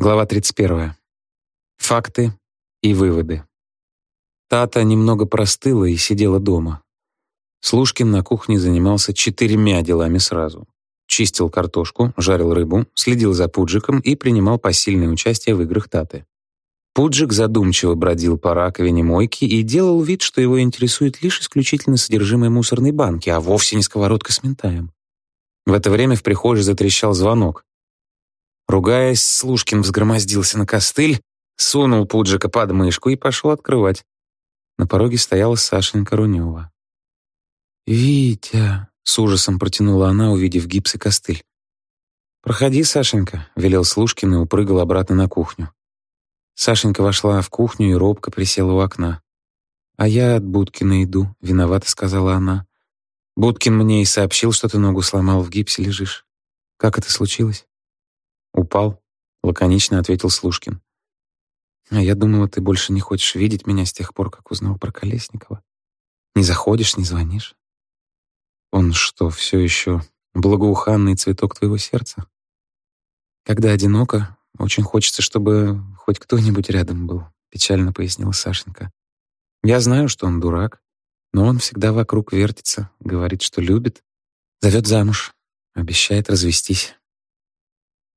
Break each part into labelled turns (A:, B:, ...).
A: Глава 31. Факты и выводы. Тата немного простыла и сидела дома. Слушкин на кухне занимался четырьмя делами сразу. Чистил картошку, жарил рыбу, следил за Пуджиком и принимал посильное участие в играх Таты. Пуджик задумчиво бродил по раковине мойки и делал вид, что его интересует лишь исключительно содержимое мусорной банки, а вовсе не сковородка с ментаем. В это время в прихожей затрещал звонок. Ругаясь, Слушкин взгромоздился на костыль, сунул Пуджика под мышку и пошел открывать. На пороге стояла Сашенька Рунева. «Витя!» — с ужасом протянула она, увидев гипс и костыль. «Проходи, Сашенька», — велел Слушкин и упрыгал обратно на кухню. Сашенька вошла в кухню и робко присела у окна. «А я от Будкина иду», — виновата сказала она. «Будкин мне и сообщил, что ты ногу сломал, в гипсе лежишь. Как это случилось?» «Упал», — лаконично ответил Слушкин. «А я думала, ты больше не хочешь видеть меня с тех пор, как узнал про Колесникова. Не заходишь, не звонишь. Он что, все еще благоуханный цветок твоего сердца? Когда одиноко, очень хочется, чтобы хоть кто-нибудь рядом был», — печально пояснила Сашенька. «Я знаю, что он дурак, но он всегда вокруг вертится, говорит, что любит, зовет замуж, обещает развестись.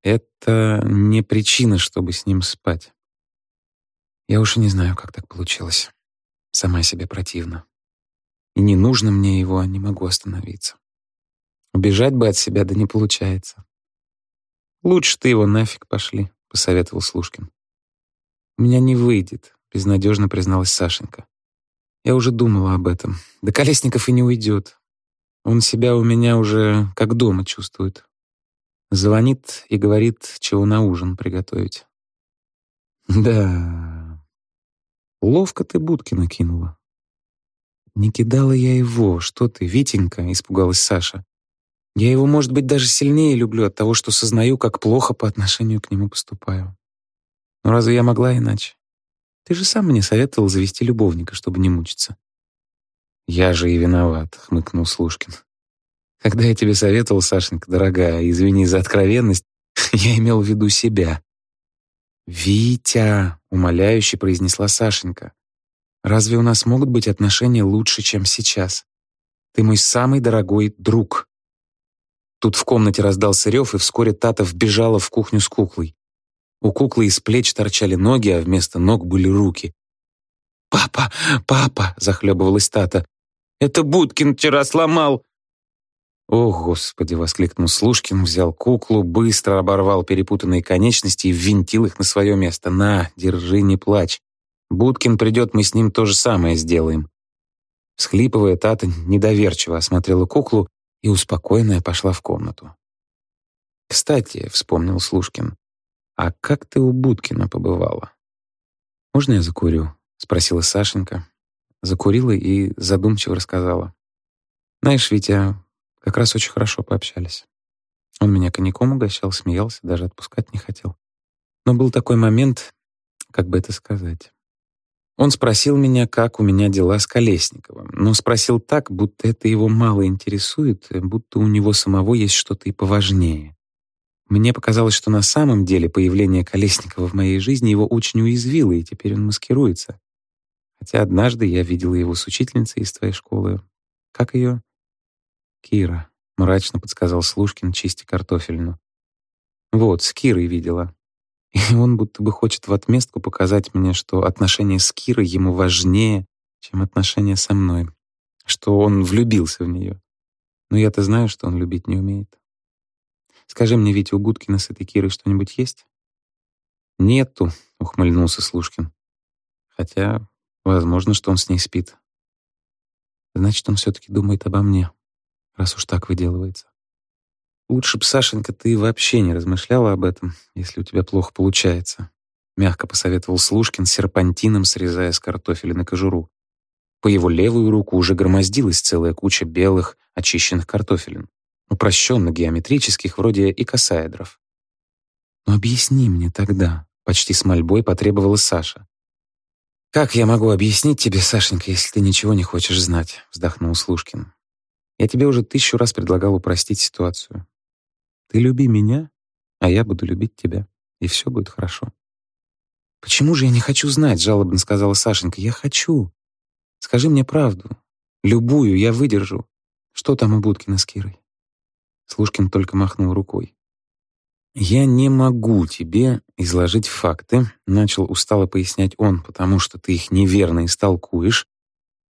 A: Это не причина, чтобы с ним спать. Я уж и не знаю, как так получилось. Сама себе противно. И не нужно мне его, не могу остановиться. Убежать бы от себя, да не получается. Лучше ты его нафиг пошли, посоветовал Слушкин. У меня не выйдет, безнадежно призналась Сашенька. Я уже думала об этом. Да Колесников и не уйдет. Он себя у меня уже как дома чувствует. Звонит и говорит, чего на ужин приготовить. Да, ловко ты будки накинула. Не кидала я его, что ты, Витенька, испугалась Саша. Я его, может быть, даже сильнее люблю от того, что сознаю, как плохо по отношению к нему поступаю. Но разве я могла иначе? Ты же сам мне советовал завести любовника, чтобы не мучиться. Я же и виноват, хмыкнул Слушкин. Когда я тебе советовал, Сашенька, дорогая, извини за откровенность, я имел в виду себя. «Витя!» — умоляюще произнесла Сашенька. «Разве у нас могут быть отношения лучше, чем сейчас? Ты мой самый дорогой друг». Тут в комнате раздался рев, и вскоре Тата вбежала в кухню с куклой. У куклы из плеч торчали ноги, а вместо ног были руки. «Папа, папа!» — захлебывалась Тата. «Это Будкин вчера сломал!» «О, Господи!» — воскликнул Слушкин, взял куклу, быстро оборвал перепутанные конечности и ввинтил их на свое место. «На, держи, не плачь. Будкин придет, мы с ним то же самое сделаем». Схлипывая, Тата недоверчиво осмотрела куклу и, успокоенная, пошла в комнату. «Кстати», — вспомнил Слушкин, «а как ты у Будкина побывала?» «Можно я закурю?» — спросила Сашенька. Закурила и задумчиво рассказала. «Знаешь, Витя, как раз очень хорошо пообщались. Он меня коньяком угощал, смеялся, даже отпускать не хотел. Но был такой момент, как бы это сказать. Он спросил меня, как у меня дела с Колесниковым, но спросил так, будто это его мало интересует, будто у него самого есть что-то и поважнее. Мне показалось, что на самом деле появление Колесникова в моей жизни его очень уязвило, и теперь он маскируется. Хотя однажды я видела его с учительницей из твоей школы. Как ее? «Кира», — мрачно подсказал Слушкин, чисти картофельну. «Вот, с Кирой видела. И он будто бы хочет в отместку показать мне, что отношения с Кирой ему важнее, чем отношения со мной, что он влюбился в нее. Но я-то знаю, что он любить не умеет. Скажи мне, ведь у Будкина с этой Кирой что-нибудь есть?» «Нету», — ухмыльнулся Слушкин. «Хотя, возможно, что он с ней спит. Значит, он все-таки думает обо мне» раз уж так выделывается. Лучше б, Сашенька, ты вообще не размышляла об этом, если у тебя плохо получается. Мягко посоветовал Слушкин серпантином, срезая с картофеля на кожуру. По его левую руку уже громоздилась целая куча белых, очищенных картофелин, упрощенно геометрических, вроде икосаэдров. «Но объясни мне тогда», — почти с мольбой потребовала Саша. «Как я могу объяснить тебе, Сашенька, если ты ничего не хочешь знать?» — вздохнул Слушкин. Я тебе уже тысячу раз предлагал упростить ситуацию. Ты люби меня, а я буду любить тебя. и все будет хорошо. «Почему же я не хочу знать?» — жалобно сказала Сашенька. «Я хочу. Скажи мне правду. Любую я выдержу. Что там у Будкина с Кирой?» Слушкин только махнул рукой. «Я не могу тебе изложить факты», — начал устало пояснять он, «потому что ты их неверно истолкуешь.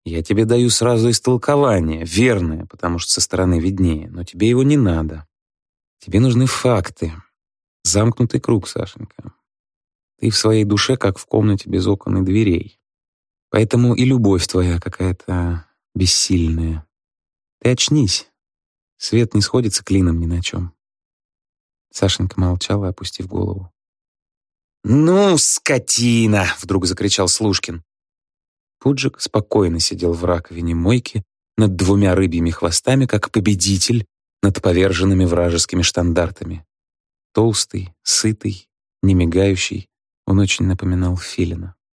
A: Я тебе даю сразу истолкование, верное, потому что со стороны виднее, но тебе его не надо. Тебе нужны факты. Замкнутый круг, Сашенька. Ты в своей душе, как в комнате без окон и дверей. Поэтому и любовь твоя какая-то бессильная. Ты очнись. Свет не сходится клином ни на чем. Сашенька молчала, опустив голову. «Ну, скотина!» — вдруг закричал Слушкин. Пуджик спокойно сидел в раковине мойки над двумя рыбьими хвостами, как победитель над поверженными вражескими штандартами. Толстый, сытый, немигающий, он очень напоминал филина.